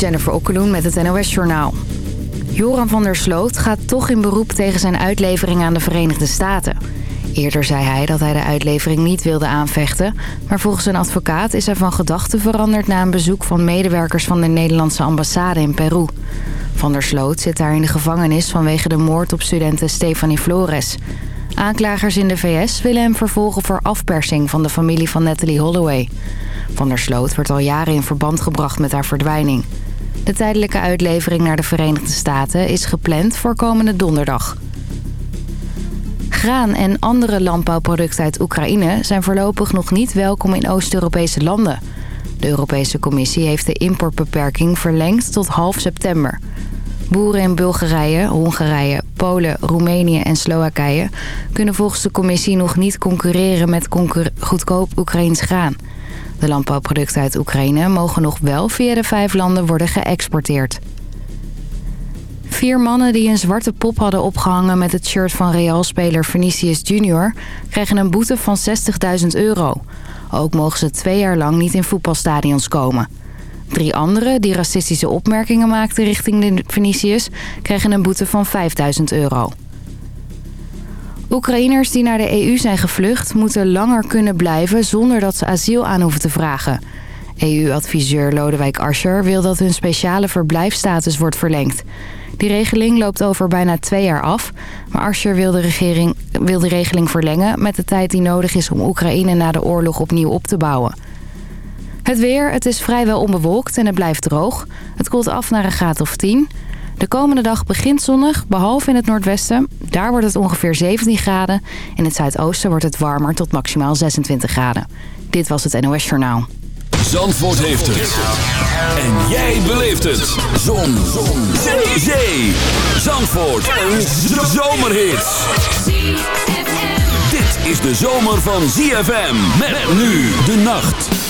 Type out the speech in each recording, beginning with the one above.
Jennifer Okkeloen met het NOS Journaal. Joran van der Sloot gaat toch in beroep tegen zijn uitlevering aan de Verenigde Staten. Eerder zei hij dat hij de uitlevering niet wilde aanvechten... maar volgens een advocaat is hij van gedachten veranderd... na een bezoek van medewerkers van de Nederlandse ambassade in Peru. Van der Sloot zit daar in de gevangenis vanwege de moord op studenten Stefanie Flores. Aanklagers in de VS willen hem vervolgen voor afpersing van de familie van Natalie Holloway. Van der Sloot wordt al jaren in verband gebracht met haar verdwijning. De tijdelijke uitlevering naar de Verenigde Staten is gepland voor komende donderdag. Graan en andere landbouwproducten uit Oekraïne zijn voorlopig nog niet welkom in Oost-Europese landen. De Europese Commissie heeft de importbeperking verlengd tot half september. Boeren in Bulgarije, Hongarije, Polen, Roemenië en Slowakije... kunnen volgens de commissie nog niet concurreren met goedkoop Oekraïns graan. De landbouwproducten uit Oekraïne mogen nog wel via de vijf landen worden geëxporteerd. Vier mannen die een zwarte pop hadden opgehangen met het shirt van Real-speler Vinicius Junior... krijgen een boete van 60.000 euro. Ook mogen ze twee jaar lang niet in voetbalstadions komen. Drie anderen die racistische opmerkingen maakten richting de Venetiërs... kregen een boete van 5000 euro. Oekraïners die naar de EU zijn gevlucht... moeten langer kunnen blijven zonder dat ze asiel aan hoeven te vragen. EU-adviseur Lodewijk Asscher wil dat hun speciale verblijfstatus wordt verlengd. Die regeling loopt over bijna twee jaar af. Maar Asscher wil de, regering, wil de regeling verlengen... met de tijd die nodig is om Oekraïne na de oorlog opnieuw op te bouwen. Het weer, het is vrijwel onbewolkt en het blijft droog. Het koelt af naar een graad of 10. De komende dag begint zonnig, behalve in het noordwesten. Daar wordt het ongeveer 17 graden. In het zuidoosten wordt het warmer tot maximaal 26 graden. Dit was het NOS Journaal. Zandvoort heeft het. En jij beleeft het. Zon. Zon. Zee. Zee. Zandvoort. Een zomerhit. Dit is de zomer van ZFM. Met nu de nacht.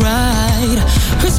Bright. Her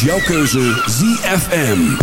is jouw keuze ZFM.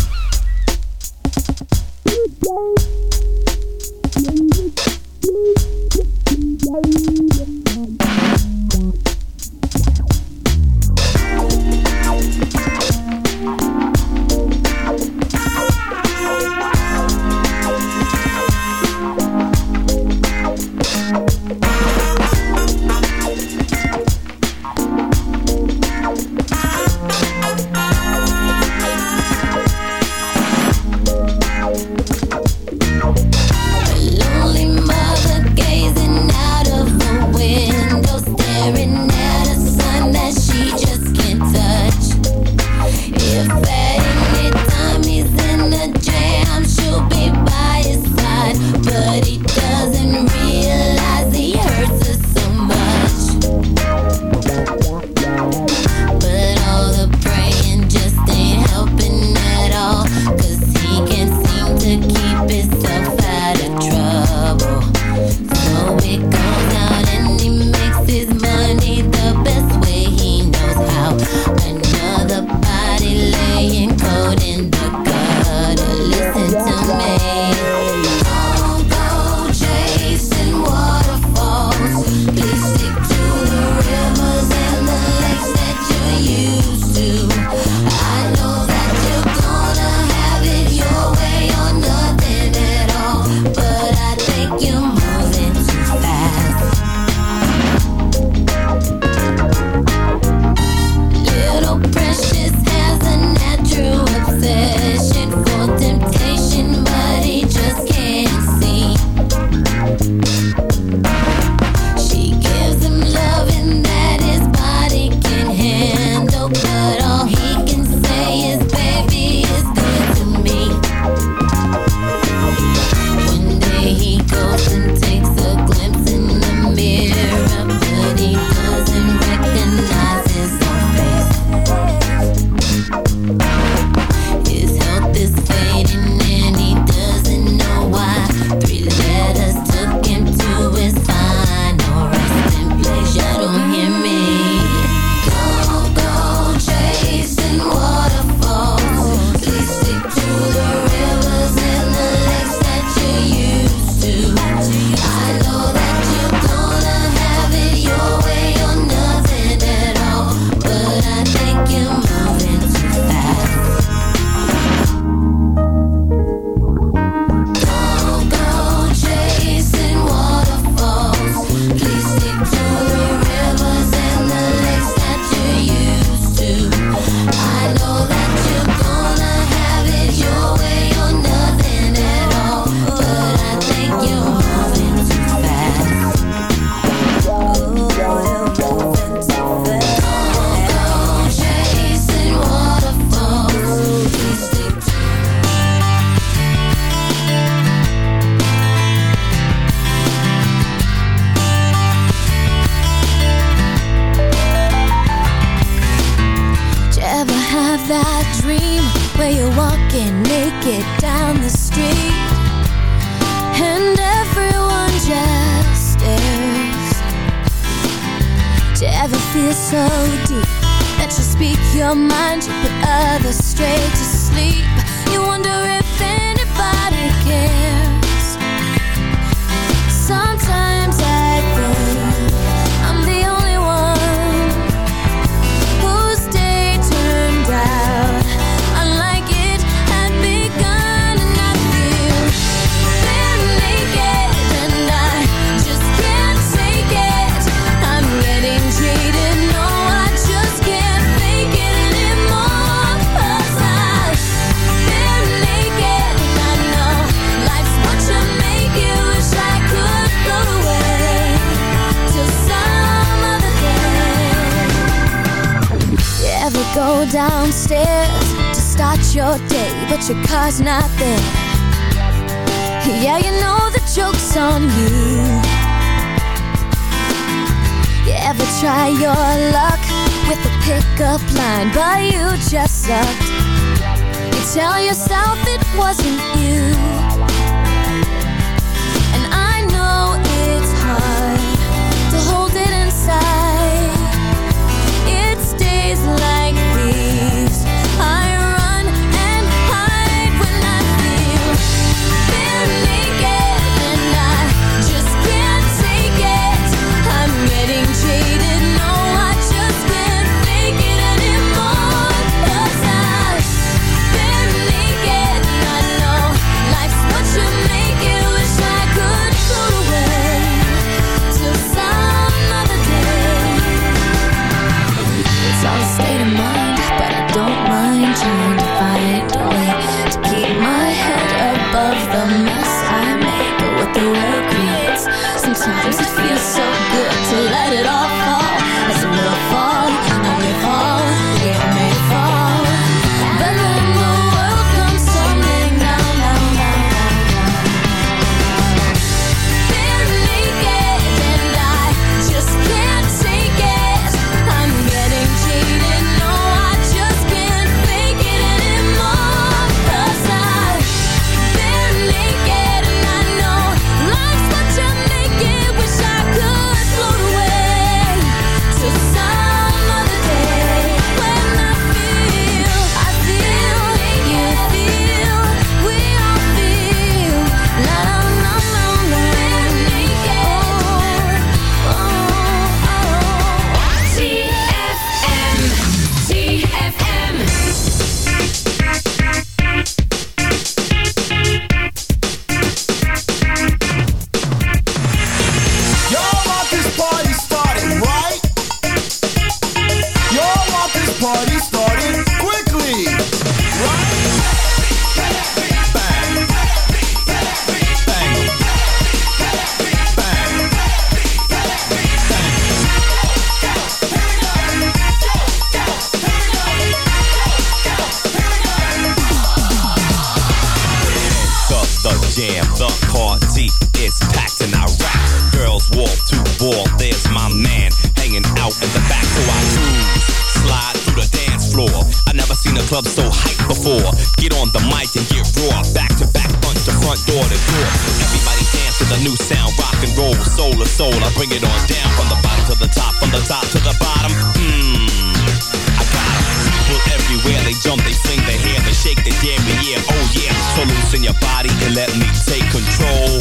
body and let me take control.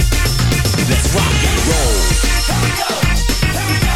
Let's rock and roll. Here we go. Here we go.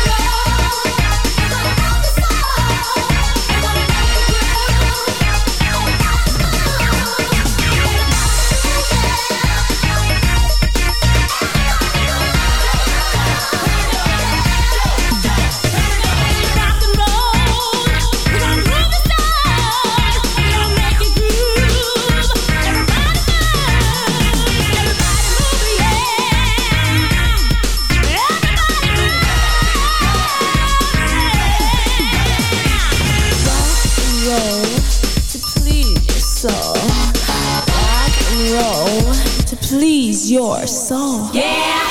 Your soul. Yeah.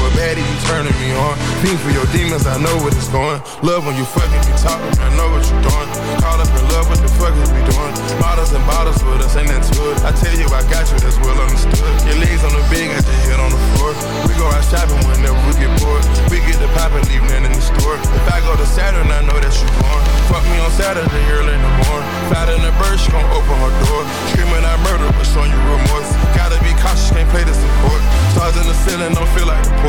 A baddie, you turning me on. Fiend for your demons, I know what it's going. Love when you fucking me talking, I know what you're doing. Call up in love, what the fuck is we doing? Bottles and bottles with us, ain't that to it. I tell you, I got you, that's well understood. Your legs on the bed, got your head on the floor. We go out shopping whenever we get bored. We get the poppin', leave nothing in the store. If I go to Saturn, I know that you're born. Fuck me on Saturday, early in the morning. Fat in the bird, she gon' open her door. Screaming I murder, but showing you remorse. Gotta be cautious, can't play this in court. Stars in the ceiling, don't feel like a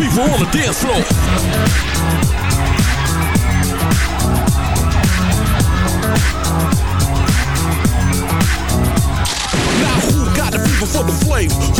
With on the dance floor. Now who got the fever for the flame?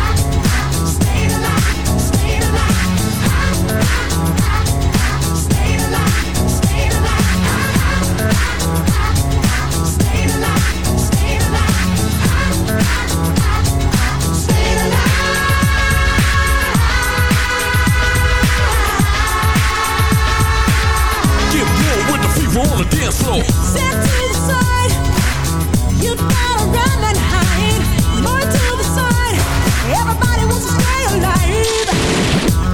Everybody wants to stay alive.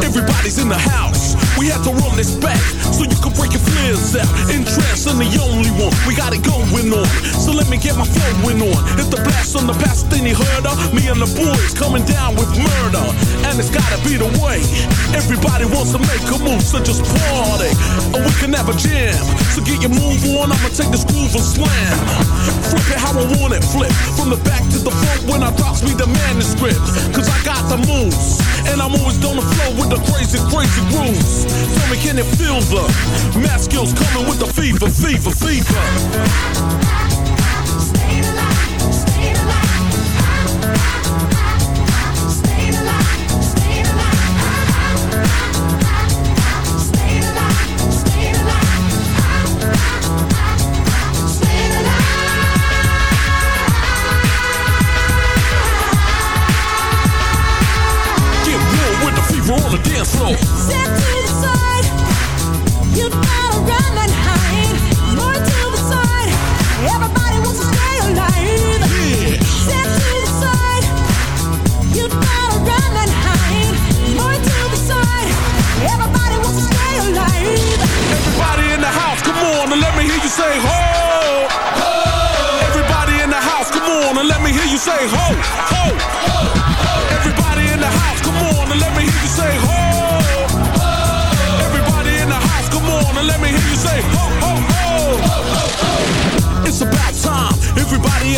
Everybody's in the house. We had to run this back so you can break your flares out. Interest in the only one. We got it going on. So let me get my flowing on. Hit the blast on the past, then you heard her. Me and the boys coming down with murder. And it's gotta be the way. Everybody wants to make a move, so just party. And we can have a jam. So get your move on, I'ma take this groove and slam. Flip it how I want it, flip. From the back to the front when I drops me the manuscript. Cause I got the moves. And I'm always on the flow with the crazy, crazy grooves. Tell me, can it feel the math skills coming with the fever, fever, fever? dancefloor.